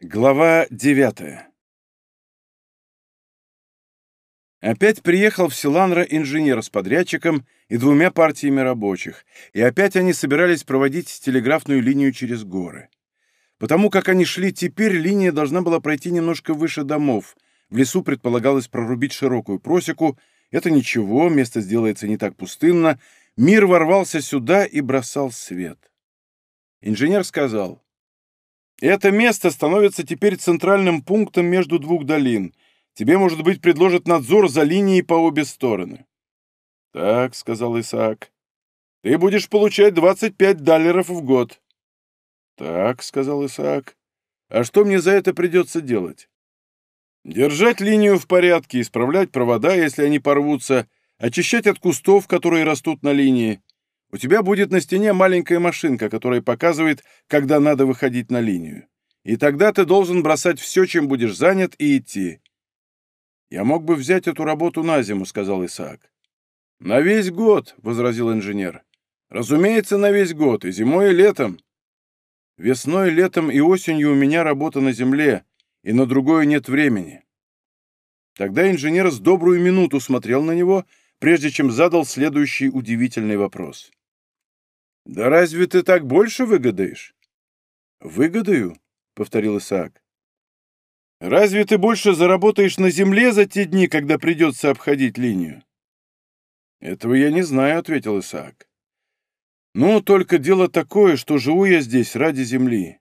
Глава девятая Опять приехал в Силанра инженер с подрядчиком и двумя партиями рабочих, и опять они собирались проводить телеграфную линию через горы. Потому как они шли теперь, линия должна была пройти немножко выше домов. В лесу предполагалось прорубить широкую просеку. Это ничего, место сделается не так пустынно. Мир ворвался сюда и бросал свет. Инженер сказал, «Это место становится теперь центральным пунктом между двух долин. Тебе, может быть, предложат надзор за линией по обе стороны». «Так», — сказал Исаак, — «ты будешь получать 25 даллеров в год». «Так», — сказал Исаак, — «а что мне за это придется делать?» «Держать линию в порядке, исправлять провода, если они порвутся, очищать от кустов, которые растут на линии. У тебя будет на стене маленькая машинка, которая показывает, когда надо выходить на линию. И тогда ты должен бросать все, чем будешь занят, и идти». «Я мог бы взять эту работу на зиму», — сказал Исаак. «На весь год», — возразил инженер. «Разумеется, на весь год, и зимой, и летом. Весной, летом и осенью у меня работа на земле, и на другое нет времени». Тогда инженер с добрую минуту смотрел на него, прежде чем задал следующий удивительный вопрос. «Да разве ты так больше выгодаешь?» «Выгодаю?» — повторил Исаак. «Разве ты больше заработаешь на земле за те дни, когда придется обходить линию?» «Этого я не знаю», — ответил Исаак. «Ну, только дело такое, что живу я здесь ради земли.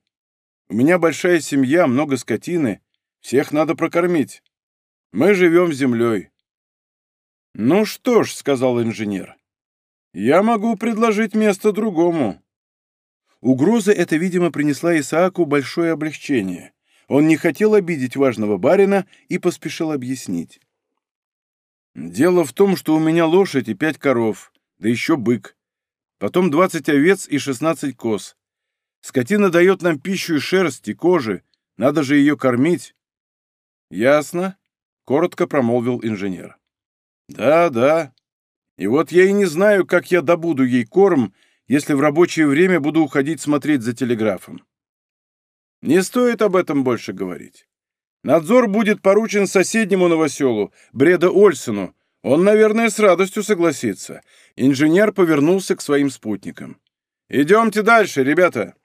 У меня большая семья, много скотины, всех надо прокормить. Мы живем землей». «Ну что ж», — сказал инженер, — «я могу предложить место другому». Угроза эта, видимо, принесла Исааку большое облегчение. Он не хотел обидеть важного барина и поспешил объяснить. Дело в том, что у меня лошадь и пять коров, да еще бык. Потом двадцать овец и шестнадцать коз. Скотина дает нам пищу и шерсть, и кожи. Надо же ее кормить. Ясно, — коротко промолвил инженер. Да, да. И вот я и не знаю, как я добуду ей корм, если в рабочее время буду уходить смотреть за телеграфом. Не стоит об этом больше говорить. Надзор будет поручен соседнему новоселу, Бреда Ольсену. Он, наверное, с радостью согласится. Инженер повернулся к своим спутникам. «Идемте дальше, ребята!»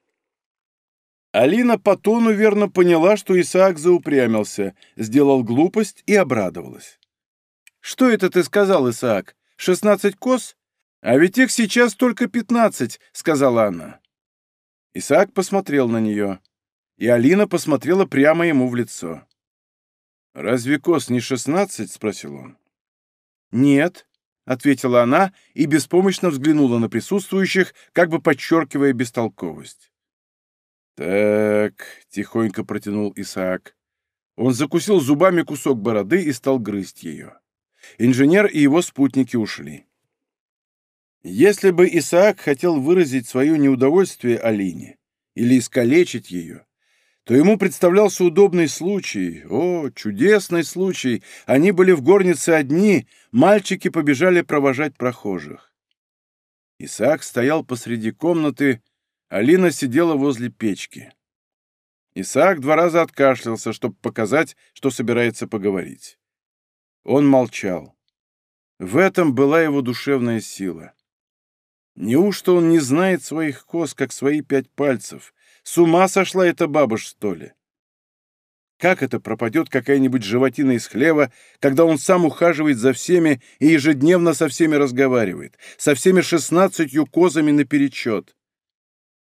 Алина по тону верно поняла, что Исаак заупрямился, сделал глупость и обрадовалась. «Что это ты сказал, Исаак? Шестнадцать коз? А ведь их сейчас только пятнадцать», — сказала она. Исаак посмотрел на нее и Алина посмотрела прямо ему в лицо. «Разве Кос не шестнадцать?» — спросил он. «Нет», — ответила она и беспомощно взглянула на присутствующих, как бы подчеркивая бестолковость. «Так», — тихонько протянул Исаак. Он закусил зубами кусок бороды и стал грызть ее. Инженер и его спутники ушли. Если бы Исаак хотел выразить свое неудовольствие Алине или искалечить ее, то ему представлялся удобный случай. О, чудесный случай! Они были в горнице одни, мальчики побежали провожать прохожих. Исаак стоял посреди комнаты, Алина сидела возле печки. Исаак два раза откашлялся, чтобы показать, что собирается поговорить. Он молчал. В этом была его душевная сила. Неужто он не знает своих коз, как свои пять пальцев, с ума сошла эта баба, что ли? Как это пропадет какая-нибудь животина из хлева, когда он сам ухаживает за всеми и ежедневно со всеми разговаривает, со всеми шестнадцатью козами наперечет?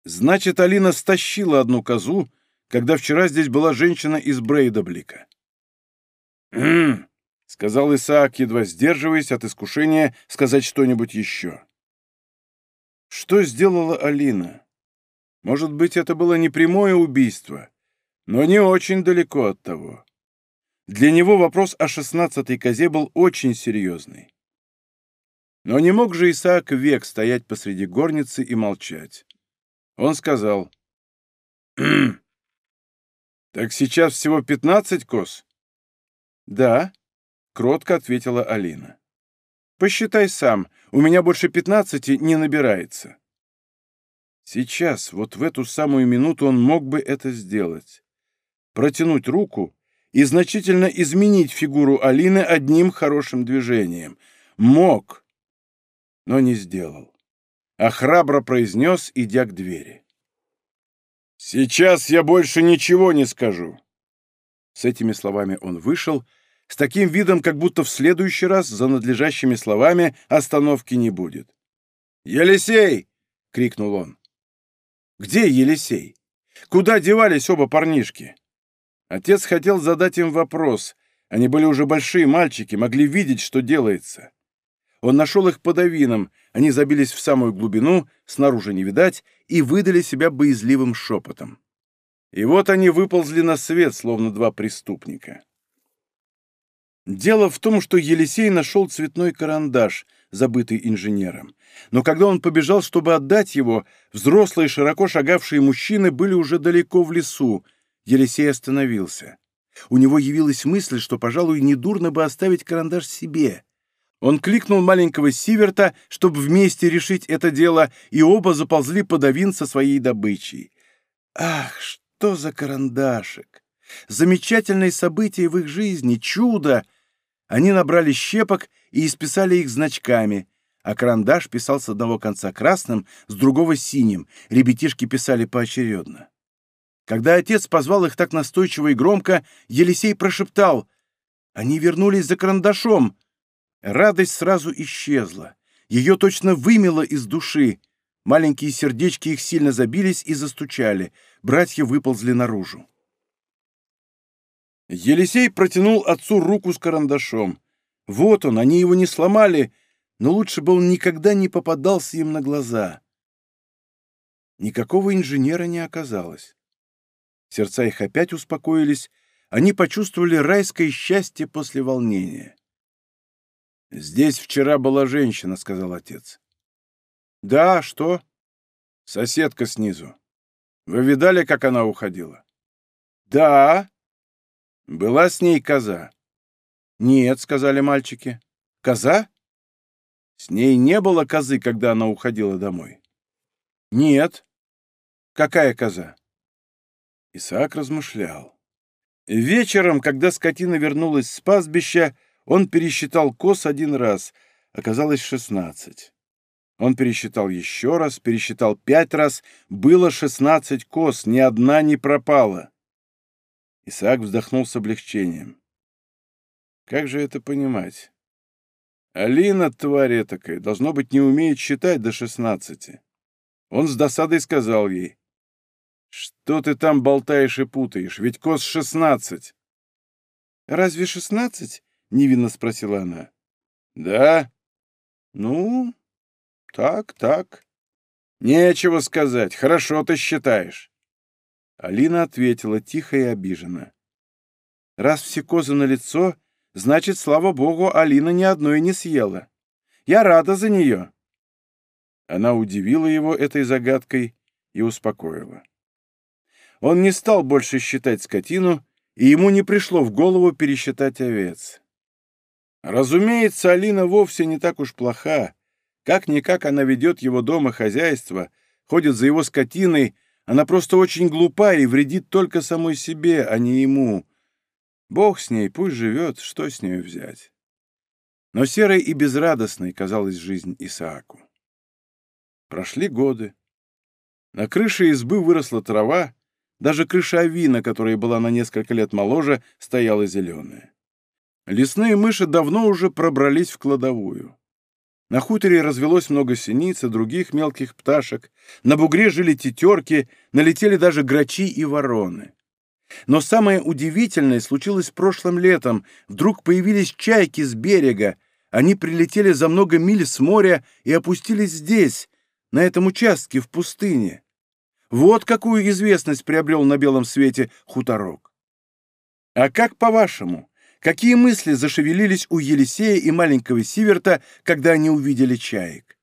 Значит, Алина стащила одну козу, когда вчера здесь была женщина из Брейдаблика. «Хм», — сказал Исаак, едва сдерживаясь от искушения сказать что-нибудь еще. Что сделала Алина? Может быть, это было не прямое убийство, но не очень далеко от того. Для него вопрос о шестнадцатой козе был очень серьезный. Но не мог же Исаак век стоять посреди горницы и молчать. Он сказал, «Так сейчас всего пятнадцать коз?» «Да», — кротко ответила Алина. «Посчитай сам, у меня больше пятнадцати не набирается». Сейчас, вот в эту самую минуту он мог бы это сделать. протянуть руку и значительно изменить фигуру Алины одним хорошим движением. Мог, но не сделал. А храбро произнес, идя к двери. «Сейчас я больше ничего не скажу». С этими словами он вышел, с таким видом, как будто в следующий раз за надлежащими словами остановки не будет. «Елисей!» — крикнул он. «Где Елисей? Куда девались оба парнишки?» Отец хотел задать им вопрос. Они были уже большие мальчики, могли видеть, что делается. Он нашел их под авином, они забились в самую глубину, снаружи не видать, и выдали себя боязливым шепотом. И вот они выползли на свет, словно два преступника. Дело в том, что Елисей нашел цветной карандаш, забытый инженером. Но когда он побежал, чтобы отдать его, взрослые, широко шагавшие мужчины были уже далеко в лесу. Елисей остановился. У него явилась мысль, что, пожалуй, недурно бы оставить карандаш себе. Он кликнул маленького Сиверта, чтобы вместе решить это дело, и оба заползли под авин со своей добычей. Ах, что за карандашик! Замечательное событие в их жизни, чудо! Они набрали щепок и исписали их значками, а карандаш писал с одного конца красным, с другого синим, ребятишки писали поочередно. Когда отец позвал их так настойчиво и громко, Елисей прошептал «Они вернулись за карандашом!» Радость сразу исчезла. Ее точно вымело из души. Маленькие сердечки их сильно забились и застучали. Братья выползли наружу. Елисей протянул отцу руку с карандашом. Вот он, они его не сломали, но лучше бы он никогда не попадался им на глаза. Никакого инженера не оказалось. Сердца их опять успокоились, они почувствовали райское счастье после волнения. «Здесь вчера была женщина», — сказал отец. «Да, что?» «Соседка снизу. Вы видали, как она уходила?» «Да», была с ней коза? Нет, сказали мальчики. Коза? С ней не было козы, когда она уходила домой. Нет. Какая коза? Исаак размышлял. Вечером, когда скотина вернулась с пастбища, он пересчитал коз один раз, оказалось шестнадцать. Он пересчитал еще раз, пересчитал пять раз, было шестнадцать коз, ни одна не пропала. Исаак вздохнул с облегчением. Как же это понимать? Алина, тварь этакая, должно быть, не умеет считать до шестнадцати. Он с досадой сказал ей. «Что ты там болтаешь и путаешь? Ведь коз шестнадцать!» «Разве шестнадцать?» — невинно спросила она. «Да? Ну, так, так. Нечего сказать. Хорошо ты считаешь. Алина ответила тихо и обиженно. «Раз все козы на лицо, значит, слава богу, Алина ни одной не съела. Я рада за нее». Она удивила его этой загадкой и успокоила. Он не стал больше считать скотину, и ему не пришло в голову пересчитать овец. Разумеется, Алина вовсе не так уж плоха. Как-никак она ведет его дома хозяйство, ходит за его скотиной, она просто очень глупа и вредит только самой себе, а не ему. Бог с ней, пусть живет, что с ней взять. Но серой и безрадостной казалась жизнь Исааку. Прошли годы. На крыше избы выросла трава, даже крыша авина, которая была на несколько лет моложе, стояла зеленая. Лесные мыши давно уже пробрались в кладовую. На хуторе развелось много синиц и других мелких пташек, на бугре жили тетерки, налетели даже грачи и вороны. Но самое удивительное случилось прошлым летом. Вдруг появились чайки с берега. Они прилетели за много миль с моря и опустились здесь, на этом участке, в пустыне. Вот какую известность приобрел на белом свете хуторок. А как по-вашему, Какие мысли зашевелились у Елисея и маленького Сиверта, когда они увидели чаек?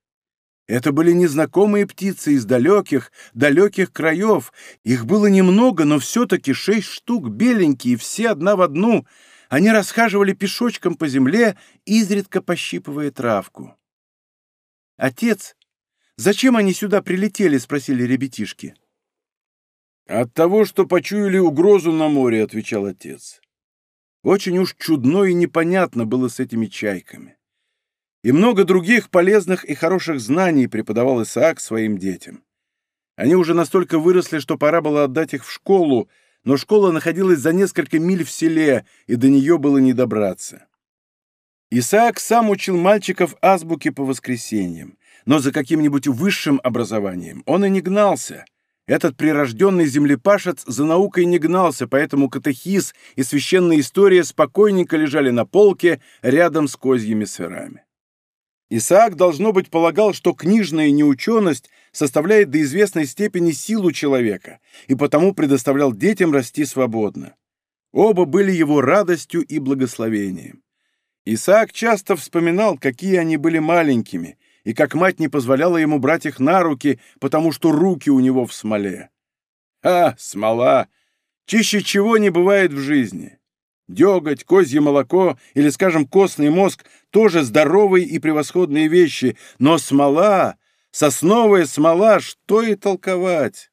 Это были незнакомые птицы из далеких, далеких краев. Их было немного, но все-таки шесть штук, беленькие, все одна в одну. Они расхаживали пешочком по земле, изредка пощипывая травку. «Отец, зачем они сюда прилетели?» — спросили ребятишки. «От того, что почуяли угрозу на море», — отвечал отец. Очень уж чудно и непонятно было с этими чайками. И много других полезных и хороших знаний преподавал Исаак своим детям. Они уже настолько выросли, что пора было отдать их в школу, но школа находилась за несколько миль в селе, и до нее было не добраться. Исаак сам учил мальчиков азбуке по воскресеньям, но за каким-нибудь высшим образованием он и не гнался. Этот прирожденный землепашец за наукой не гнался, поэтому катехиз и священная история спокойненько лежали на полке рядом с козьими сырами. Исаак, должно быть, полагал, что книжная неученость составляет до известной степени силу человека, и потому предоставлял детям расти свободно. Оба были его радостью и благословением. Исаак часто вспоминал, какие они были маленькими, и как мать не позволяла ему брать их на руки, потому что руки у него в смоле. А, смола! Чище чего не бывает в жизни. Деготь, козье молоко или, скажем, костный мозг — тоже здоровые и превосходные вещи, но смола, сосновая смола, что и толковать.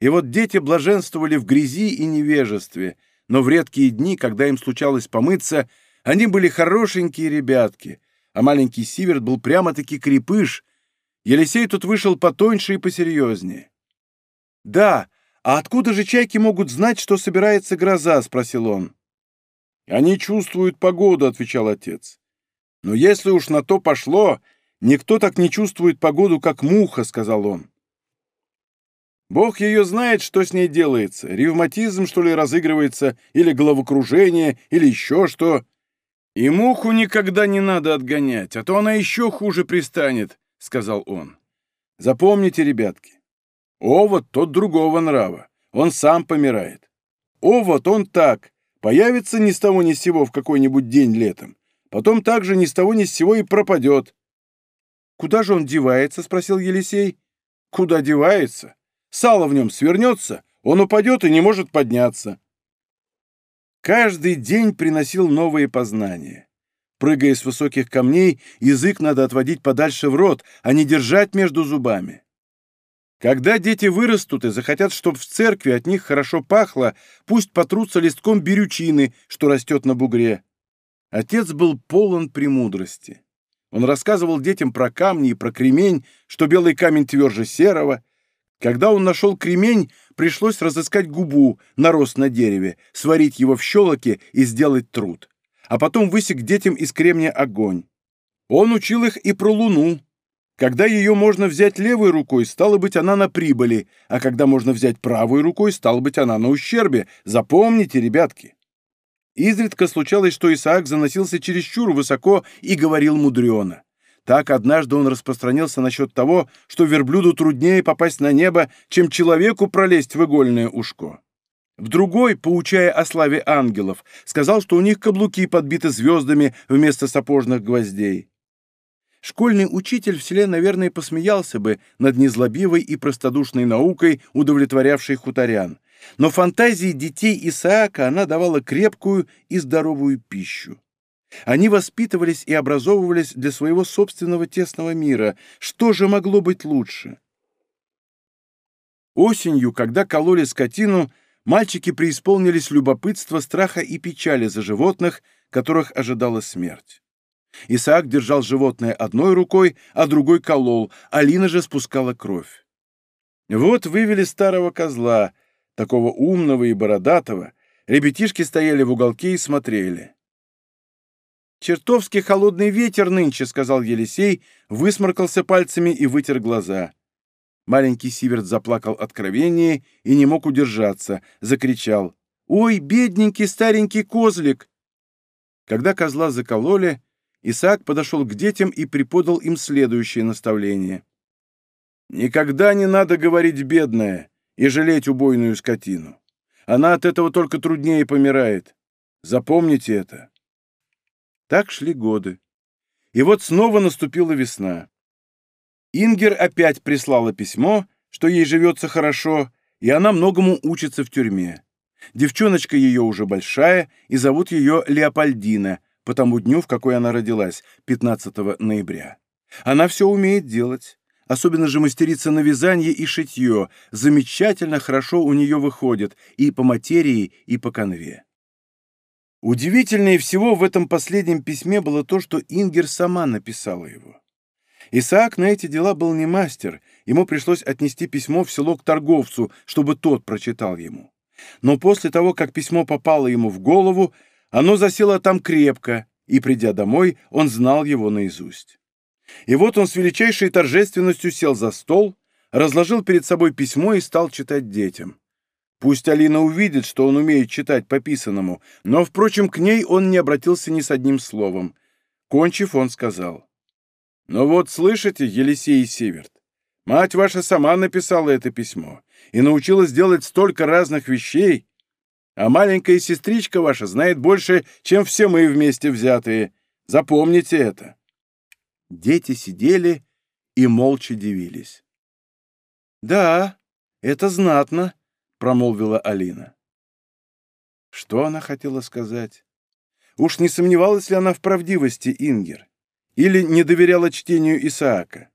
И вот дети блаженствовали в грязи и невежестве, но в редкие дни, когда им случалось помыться, они были хорошенькие ребятки, а маленький Сиверт был прямо-таки крепыш. Елисей тут вышел потоньше и посерьезнее. «Да, а откуда же чайки могут знать, что собирается гроза?» — спросил он. «Они чувствуют погоду», — отвечал отец. «Но если уж на то пошло, никто так не чувствует погоду, как муха», — сказал он. Бог ее знает, что с ней делается. Ревматизм, что ли, разыгрывается, или головокружение, или еще что. И муху никогда не надо отгонять, а то она еще хуже пристанет, — сказал он. Запомните, ребятки, овод тот другого нрава, он сам помирает. Овод он так, Появится ни с того ни с сего в какой-нибудь день летом, потом также ни с того ни с сего и пропадет. «Куда же он девается?» — спросил Елисей. «Куда девается? Сало в нем свернется, он упадет и не может подняться». Каждый день приносил новые познания. Прыгая с высоких камней, язык надо отводить подальше в рот, а не держать между зубами. Когда дети вырастут и захотят, чтобы в церкви от них хорошо пахло, пусть потрутся листком берючины, что растет на бугре. Отец был полон премудрости. Он рассказывал детям про камни и про кремень, что белый камень тверже серого. Когда он нашел кремень, пришлось разыскать губу, нарост на дереве, сварить его в щелоке и сделать труд. А потом высек детям из кремня огонь. Он учил их и про луну, когда ее можно взять левой рукой, стало быть, она на прибыли, а когда можно взять правой рукой, стало быть, она на ущербе. Запомните, ребятки. Изредка случалось, что Исаак заносился чересчур высоко и говорил мудрено. Так однажды он распространился насчет того, что верблюду труднее попасть на небо, чем человеку пролезть в игольное ушко. В другой, поучая о славе ангелов, сказал, что у них каблуки подбиты звездами вместо сапожных гвоздей. Школьный учитель в селе, наверное, посмеялся бы над незлобивой и простодушной наукой, удовлетворявшей хуторян. Но фантазии детей Исаака она давала крепкую и здоровую пищу. Они воспитывались и образовывались для своего собственного тесного мира. Что же могло быть лучше? Осенью, когда кололи скотину, мальчики преисполнились любопытства, страха и печали за животных, которых ожидала смерть. Исаак держал животное одной рукой, а другой колол, Алина же спускала кровь. Вот вывели старого козла, такого умного и бородатого. Ребятишки стояли в уголке и смотрели. «Чертовски холодный ветер нынче», — сказал Елисей, высморкался пальцами и вытер глаза. Маленький Сиверт заплакал откровение и не мог удержаться, закричал. «Ой, бедненький старенький козлик!» Когда козла закололи, Исаак подошел к детям и преподал им следующее наставление. «Никогда не надо говорить «бедная» и жалеть убойную скотину. Она от этого только труднее помирает. Запомните это». Так шли годы. И вот снова наступила весна. Ингер опять прислала письмо, что ей живется хорошо, и она многому учится в тюрьме. Девчоночка ее уже большая, и зовут ее Леопольдина, по тому дню, в какой она родилась, 15 ноября. Она все умеет делать. особенно же мастерица на вязание и шитье, замечательно хорошо у нее выходит и по материи, и по конве. Удивительнее всего в этом последнем письме было то, что Ингер сама написала его. Исаак на эти дела был не мастер, ему пришлось отнести письмо в село к торговцу, чтобы тот прочитал ему. Но после того, как письмо попало ему в голову, оно засело там крепко, и, придя домой, он знал его наизусть. И вот он с величайшей торжественностью сел за стол, разложил перед собой письмо и стал читать детям. Пусть Алина увидит, что он умеет читать по писанному, но, впрочем, к ней он не обратился ни с одним словом. Кончив, он сказал. «Ну вот, слышите, Елисей Северт, мать ваша сама написала это письмо и научилась делать столько разных вещей, а маленькая сестричка ваша знает больше, чем все мы вместе взятые. Запомните это». Дети сидели и молча дивились. «Да, это знатно», — промолвила Алина. Что она хотела сказать? Уж не сомневалась ли она в правдивости Ингер? Или не доверяла чтению Исаака?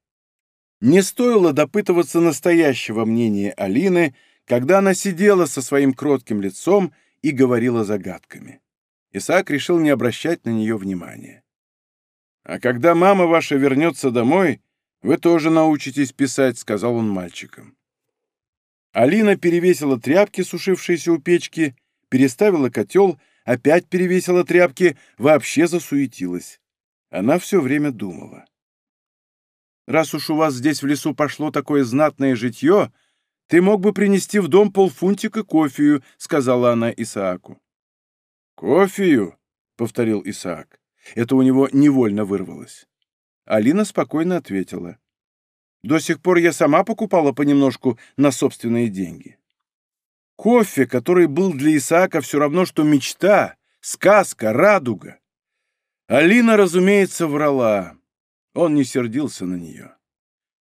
Не стоило допытываться настоящего мнения Алины, когда она сидела со своим кротким лицом и говорила загадками. Исаак решил не обращать на нее внимания. «А когда мама ваша вернется домой, вы тоже научитесь писать», — сказал он мальчикам. Алина перевесила тряпки, сушившиеся у печки, переставила котел, опять перевесила тряпки, вообще засуетилась. Она все время думала. «Раз уж у вас здесь в лесу пошло такое знатное житье, ты мог бы принести в дом полфунтика кофею», — сказала она Исааку. «Кофею?» — повторил Исаак. Это у него невольно вырвалось. Алина спокойно ответила. До сих пор я сама покупала понемножку на собственные деньги. Кофе, который был для Исаака все равно, что мечта, сказка, радуга. Алина, разумеется, врала. Он не сердился на нее.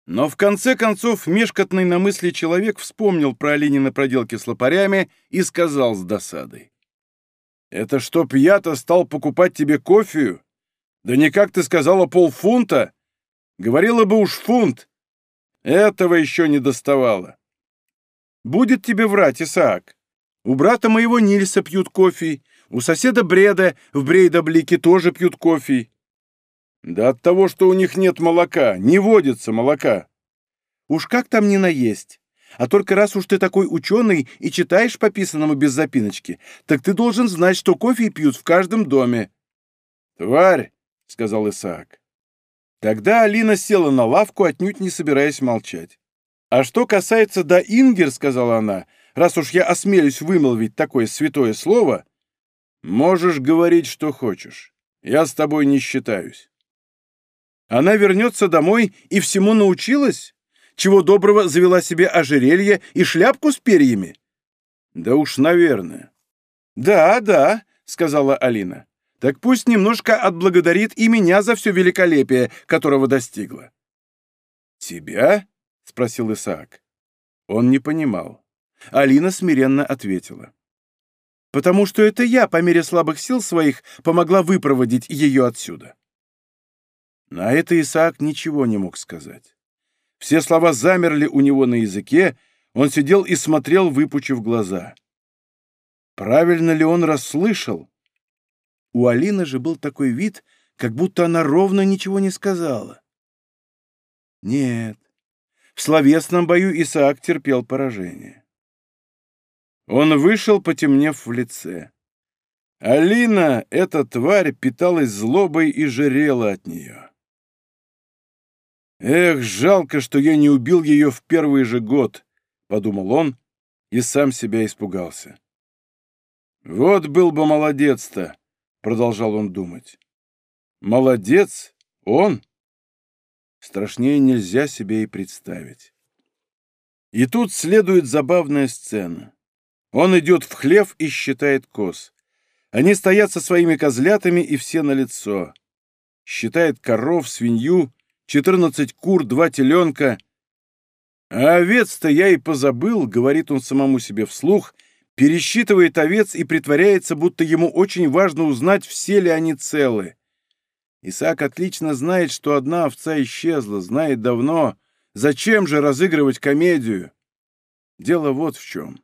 Но в конце концов мешкотный на мысли человек вспомнил про Алинины проделки с лопарями и сказал с досадой. «Это чтоб я-то стал покупать тебе кофею? Да не как ты сказала, полфунта? Говорила бы уж фунт, этого еще не доставало. Будет тебе врать, Исаак. У брата моего Нильса пьют кофе, у соседа Бреда в Брейдаблике тоже пьют кофе. Да от того, что у них нет молока, не водится молока. Уж как там не наесть? А только раз уж ты такой ученый и читаешь по писанному без запиночки, так ты должен знать, что кофе пьют в каждом доме. «Тварь!» — сказал Исаак. Тогда Алина села на лавку, отнюдь не собираясь молчать. «А что касается да Ингер, — сказала она, — раз уж я осмелюсь вымолвить такое святое слово, можешь говорить, что хочешь. Я с тобой не считаюсь». Она вернется домой и всему научилась? Чего доброго завела себе ожерелье и шляпку с перьями? Да уж, наверное. «Да, да», — сказала Алина так пусть немножко отблагодарит и меня за все великолепие, которого достигла. «Тебя?» — спросил Исаак. Он не понимал. Алина смиренно ответила. «Потому что это я, по мере слабых сил своих, помогла выпроводить ее отсюда». На это Исаак ничего не мог сказать. Все слова замерли у него на языке, он сидел и смотрел, выпучив глаза. Правильно ли он расслышал? У Алины же был такой вид, как будто она ровно ничего не сказала. Нет, в словесном бою Исаак терпел поражение. Он вышел, потемнев в лице. Алина, эта тварь, питалась злобой и жирела от нее. «Эх, жалко, что я не убил ее в первый же год», — подумал он и сам себя испугался. «Вот был бы молодец-то, — продолжал он думать. «Молодец! Он!» Страшнее нельзя себе и представить. И тут следует забавная сцена. Он идет в хлев и считает коз. Они стоят со своими козлятами и все на лицо. Считает коров, свинью, четырнадцать кур, два теленка. «А овец-то я и позабыл», — говорит он самому себе вслух — пересчитывает овец и притворяется, будто ему очень важно узнать, все ли они целы. Исаак отлично знает, что одна овца исчезла, знает давно, Зачем же разыгрывать комедию? Дело вот в чем.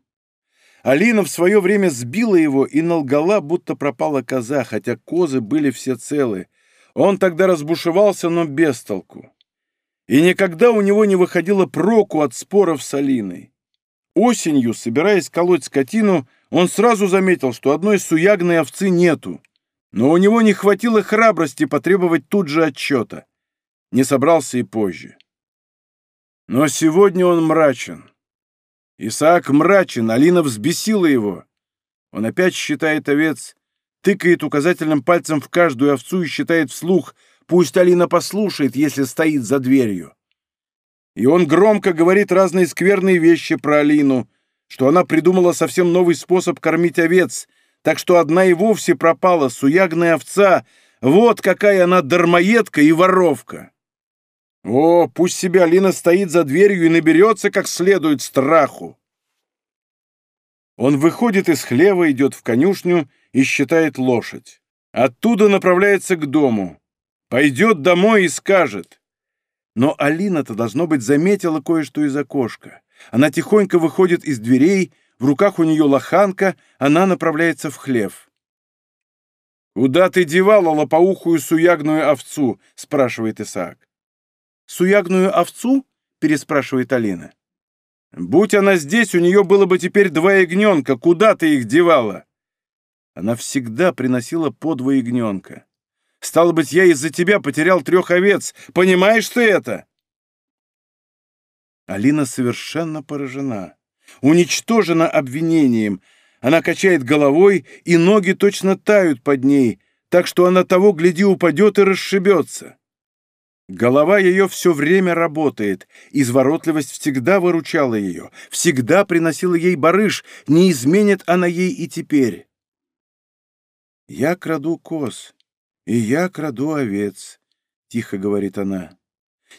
Алина в свое время сбила его и налгала, будто пропала коза, хотя козы были все целы. Он тогда разбушевался, но без толку. И никогда у него не выходило проку от споров с Алиной. Осенью, собираясь колоть скотину, он сразу заметил, что одной суягной овцы нету. Но у него не хватило храбрости потребовать тут же отчета. Не собрался и позже. Но сегодня он мрачен. Исаак мрачен, Алина взбесила его. Он опять считает овец, тыкает указательным пальцем в каждую овцу и считает вслух, пусть Алина послушает, если стоит за дверью. И он громко говорит разные скверные вещи про Алину, что она придумала совсем новый способ кормить овец, так что одна и вовсе пропала, суягная овца, вот какая она дармоедка и воровка. О, пусть себе Алина стоит за дверью и наберется как следует страху. Он выходит из хлева, идет в конюшню и считает лошадь. Оттуда направляется к дому. Пойдет домой и скажет. Но Алина-то, должно быть, заметила кое-что из окошка. Она тихонько выходит из дверей, в руках у нее лоханка, она направляется в хлев. «Куда ты девала лопоухую суягную овцу?» — спрашивает Исаак. «Суягную овцу?» — переспрашивает Алина. «Будь она здесь, у нее было бы теперь два ягненка. Куда ты их девала?» Она всегда приносила по два ягненка. «Стало быть, я из-за тебя потерял трех овец. Понимаешь ты это?» Алина совершенно поражена, уничтожена обвинением. Она качает головой, и ноги точно тают под ней, так что она того, гляди, упадет и расшибется. Голова ее все время работает, изворотливость всегда выручала ее, всегда приносила ей барыш, не изменит она ей и теперь. «Я краду коз, и я краду овец», — тихо говорит она.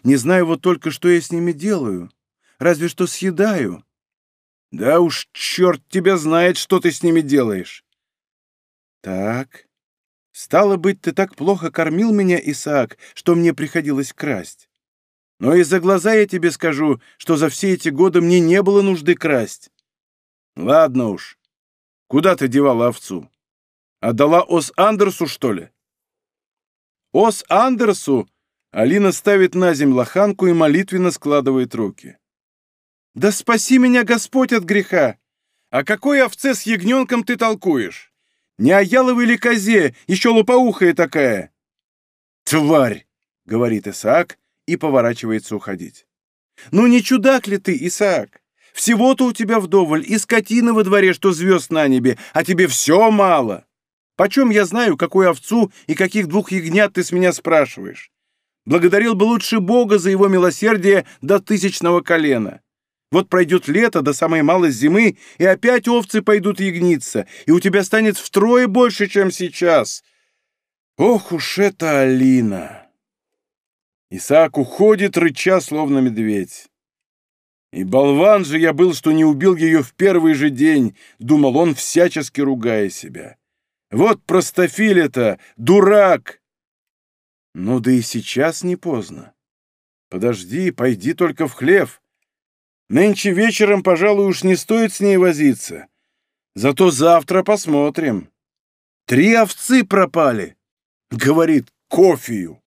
«Не знаю вот только, что я с ними делаю, разве что съедаю». «Да уж, черт тебя знает, что ты с ними делаешь». «Так, Стало быть, ты так плохо кормил меня, Исаак, что мне приходилось красть. Но и за глаза я тебе скажу, что за все эти годы мне не было нужды красть. Ладно уж. Куда ты девала овцу? Отдала Ос Андерсу, что ли? Ос Андерсу? Алина ставит на земь лоханку и молитвенно складывает руки. Да спаси меня, Господь, от греха! О какой овце с ягненком ты толкуешь? Не о яловой ли козе, еще лопоухая такая!» «Тварь!» — говорит Исаак и поворачивается уходить. «Ну не чудак ли ты, Исаак? Всего-то у тебя вдоволь, и скотина во дворе, что звезд на небе, а тебе все мало. Почем я знаю, какую овцу и каких двух ягнят ты с меня спрашиваешь? Благодарил бы лучше Бога за его милосердие до тысячного колена. Вот пройдет лето до самой малой зимы, и опять овцы пойдут ягниться, и у тебя станет втрое больше, чем сейчас. Ох уж это Алина! Исаак уходит, рыча, словно медведь. И болван же я был, что не убил ее в первый же день, думал он, всячески ругая себя. Вот простофиля-то, дурак! Ну да и сейчас не поздно. Подожди, пойди только в хлев. Нынче вечером, пожалуй, уж не стоит с ней возиться. Зато завтра посмотрим. Три овцы пропали, говорит кофею.